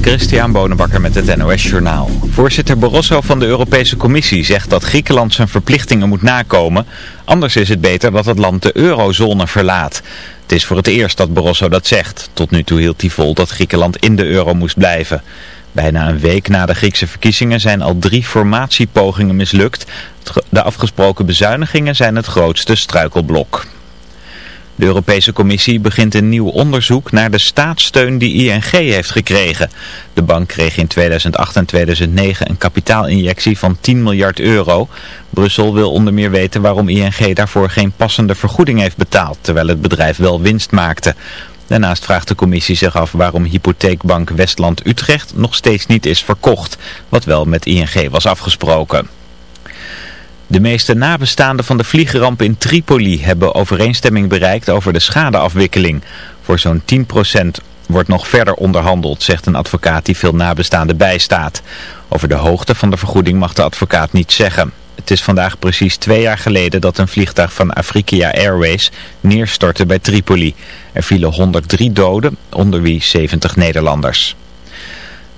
Christian Bonenbakker met het NOS Journaal. Voorzitter Barroso van de Europese Commissie zegt dat Griekenland zijn verplichtingen moet nakomen. Anders is het beter dat het land de eurozone verlaat. Het is voor het eerst dat Barroso dat zegt. Tot nu toe hield hij vol dat Griekenland in de euro moest blijven. Bijna een week na de Griekse verkiezingen zijn al drie formatiepogingen mislukt. De afgesproken bezuinigingen zijn het grootste struikelblok. De Europese Commissie begint een nieuw onderzoek naar de staatssteun die ING heeft gekregen. De bank kreeg in 2008 en 2009 een kapitaalinjectie van 10 miljard euro. Brussel wil onder meer weten waarom ING daarvoor geen passende vergoeding heeft betaald, terwijl het bedrijf wel winst maakte. Daarnaast vraagt de commissie zich af waarom hypotheekbank Westland Utrecht nog steeds niet is verkocht, wat wel met ING was afgesproken. De meeste nabestaanden van de vliegramp in Tripoli hebben overeenstemming bereikt over de schadeafwikkeling. Voor zo'n 10% wordt nog verder onderhandeld, zegt een advocaat die veel nabestaanden bijstaat. Over de hoogte van de vergoeding mag de advocaat niet zeggen. Het is vandaag precies twee jaar geleden dat een vliegtuig van Afrika Airways neerstortte bij Tripoli. Er vielen 103 doden, onder wie 70 Nederlanders.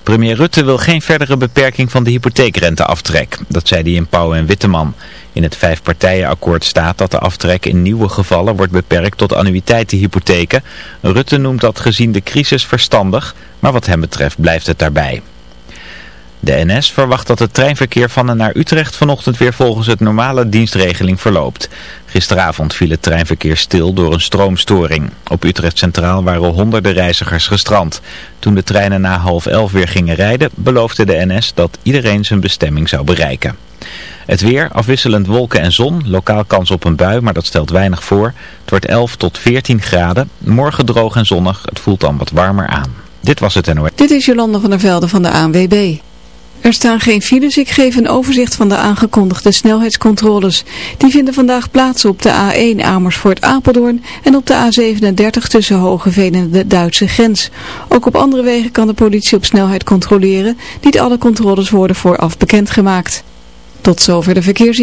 Premier Rutte wil geen verdere beperking van de hypotheekrenteaftrek. Dat zei hij in Pauw en Witteman. In het vijfpartijenakkoord staat dat de aftrek in nieuwe gevallen wordt beperkt tot annuïteitenhypotheken. Rutte noemt dat gezien de crisis verstandig, maar wat hem betreft blijft het daarbij. De NS verwacht dat het treinverkeer van en naar Utrecht vanochtend weer volgens het normale dienstregeling verloopt. Gisteravond viel het treinverkeer stil door een stroomstoring. Op Utrecht Centraal waren honderden reizigers gestrand. Toen de treinen na half elf weer gingen rijden, beloofde de NS dat iedereen zijn bestemming zou bereiken. Het weer, afwisselend wolken en zon, lokaal kans op een bui, maar dat stelt weinig voor. Het wordt 11 tot 14 graden, morgen droog en zonnig, het voelt dan wat warmer aan. Dit was het NOS. Dit is Jolande van der Velde van de ANWB. Er staan geen files. Ik geef een overzicht van de aangekondigde snelheidscontroles. Die vinden vandaag plaats op de A1 Amersfoort-Apeldoorn en op de A37 tussen Hogeveen en de Duitse grens. Ook op andere wegen kan de politie op snelheid controleren. Niet alle controles worden vooraf bekendgemaakt. Tot zover de verkeers.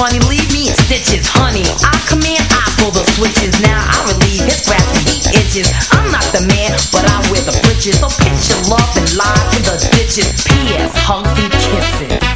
funny, leave me in stitches, honey. I come in, I pull the switches. Now I relieve his crafty itches. I'm not the man, but I wear the britches. So pitch your love and lie to the ditches. P.S. Hugs kisses.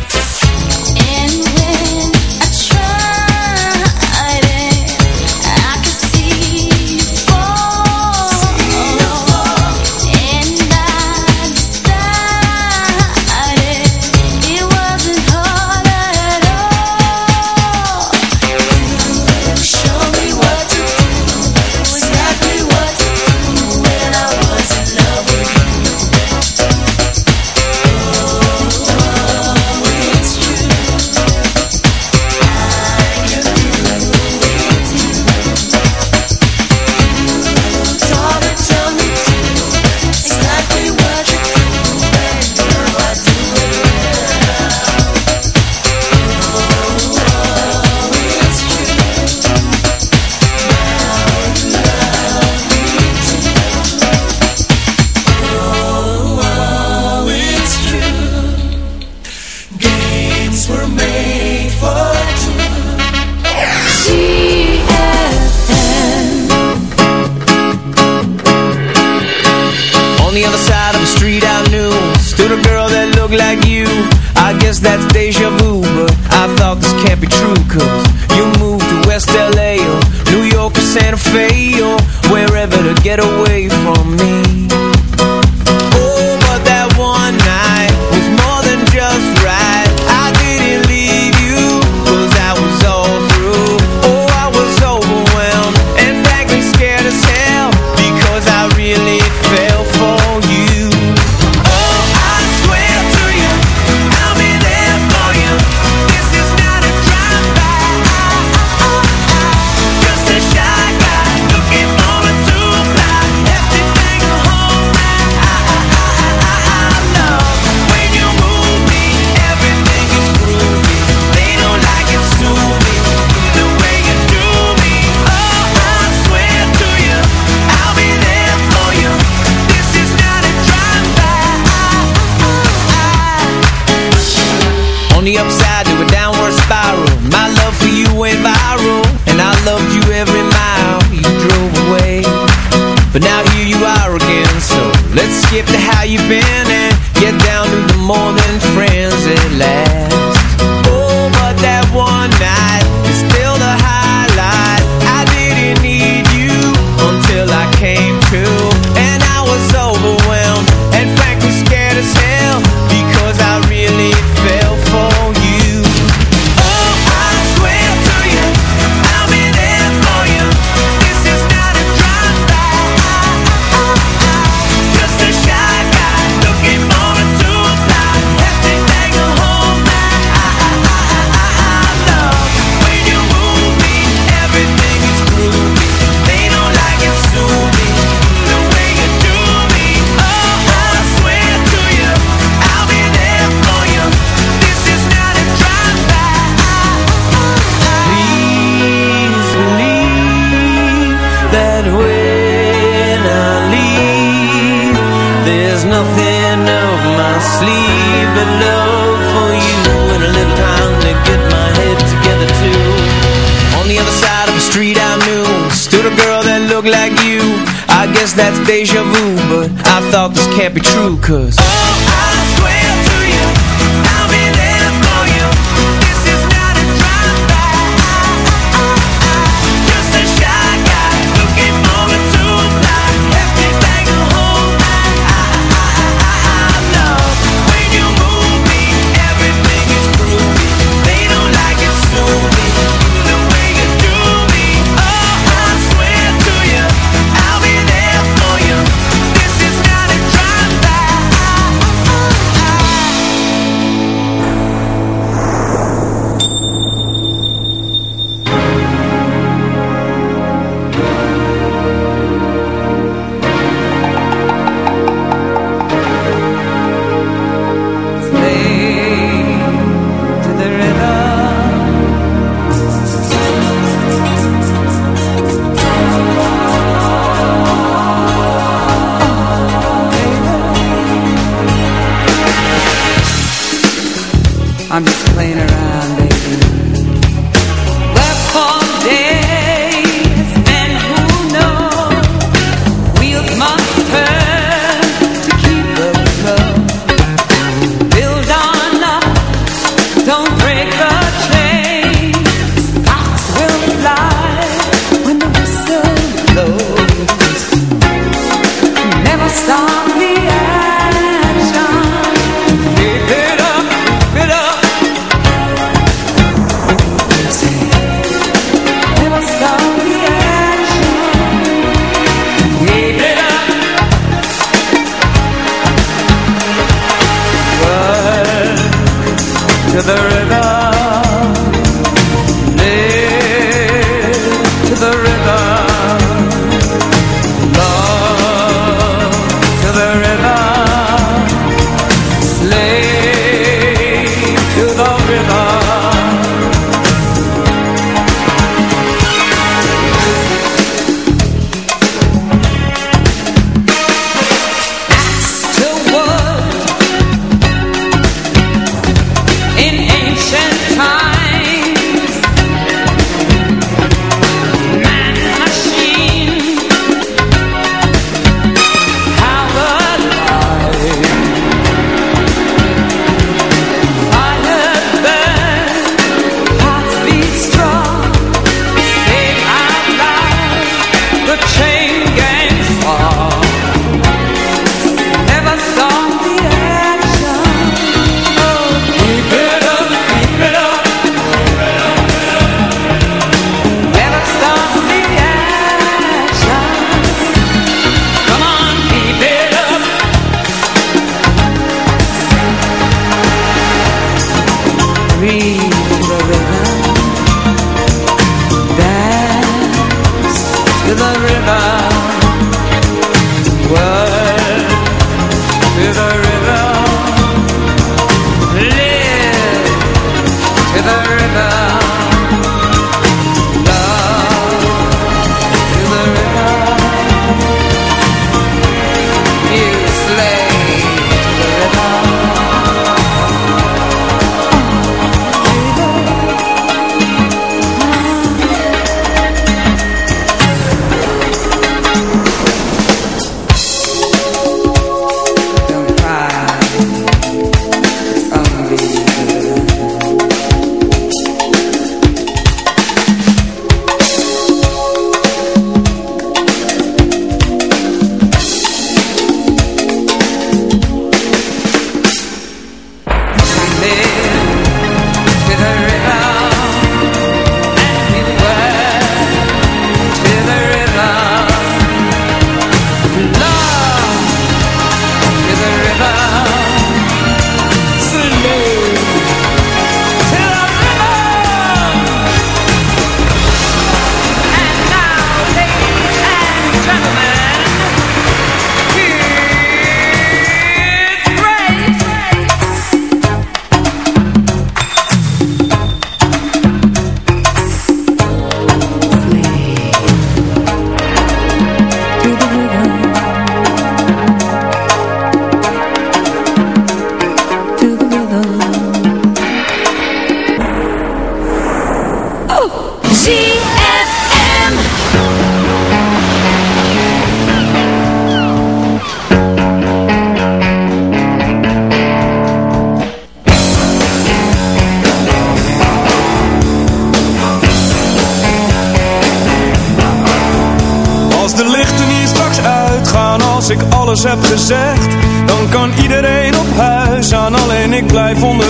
that when I leave There's nothing up my sleeve But love for you And a little time to get my head together too. On the other side of the street I knew Stood a girl that looked like you. I guess that's deja vu But I thought this can't be true Cause oh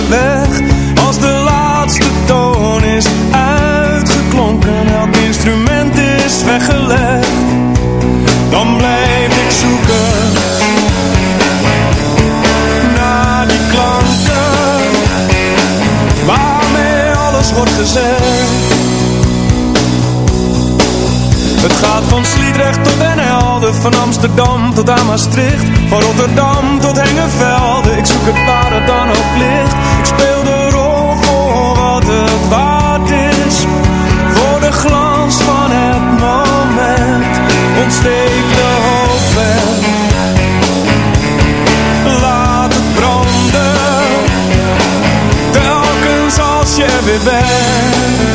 onderweg Als de laatste toon is uitgeklonken Elk instrument is weggelegd Dan blijf ik zoeken Naar die klanken Waarmee alles wordt gezegd het gaat van Sliedrecht tot Den van Amsterdam tot aan Maastricht, van Rotterdam tot Hengevelde. Ik zoek het waar het dan ook ligt. Speel de rol voor wat het waard is, voor de glans van het moment. Ontsteek de hoop laat het branden, telkens als je er weer bent.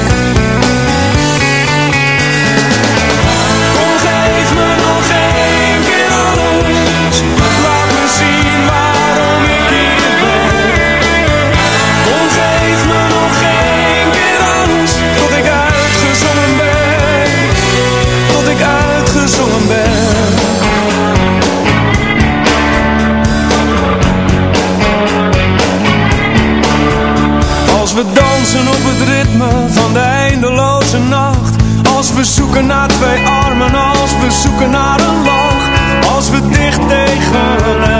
Zoeken naar twee armen Als we zoeken naar een lach Als we dicht tegen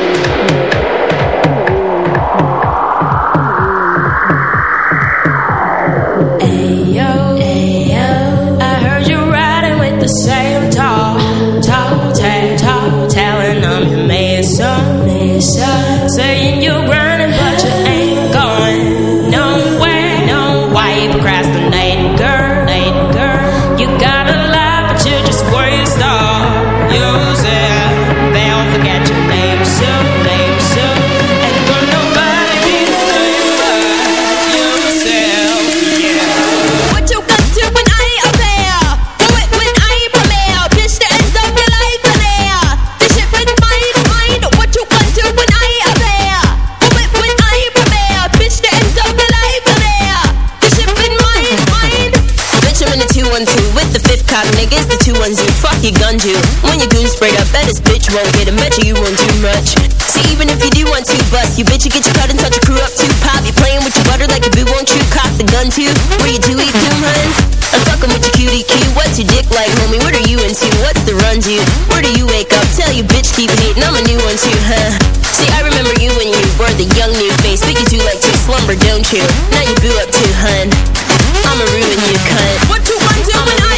In the 212 with the fifth cop niggas, the 210. Fuck your gun you. When your goon sprayed up, bet this bitch won't get him. Bet you won't do much. See, even if you do want to bust, you bitch, you get your cut and touch your crew up too. Pop, you playing with your butter like a boo, won't you? Cock the gun too. Where you do eat doom, hun? I'm fucking with your cutie cue. What's your dick like, homie? What are you into? What's the run, dude? Where do you wake up? Tell you bitch keep hating. I'm a new one too, huh? See, I remember you when you were the young new face, but you do like to slumber, don't you? Now you boo up too, hun. I'ma ruin you, cunt. What you gonna do when I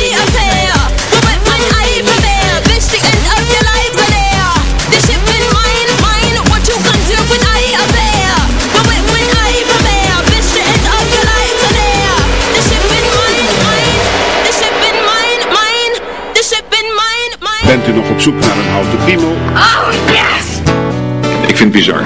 when I ain't premiere. Bitch, the end of your life in there. This shit been mine, mine. What you gonna do when I ain't up there? Do it when I ain't premiere. Bitch, the end of your life in there. This shit been mine, mine. This shit been mine, mine. This shit been mine, mine. Bent u nog op zoek naar een houten piemel? Oh yes! Ik vind het bizar.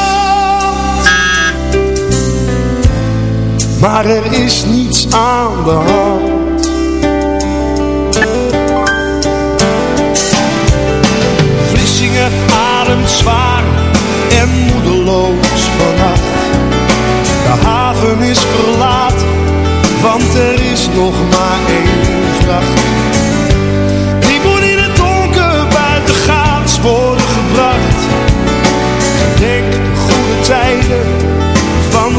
Maar er is niets aan de hand. Vlissingen ademt zwaar en moedeloos vannacht. De haven is verlaten, want er is nog maar één vracht.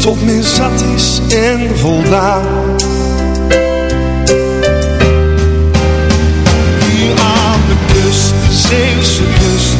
tot men zat en voldaan. Hier aan de kust, de kust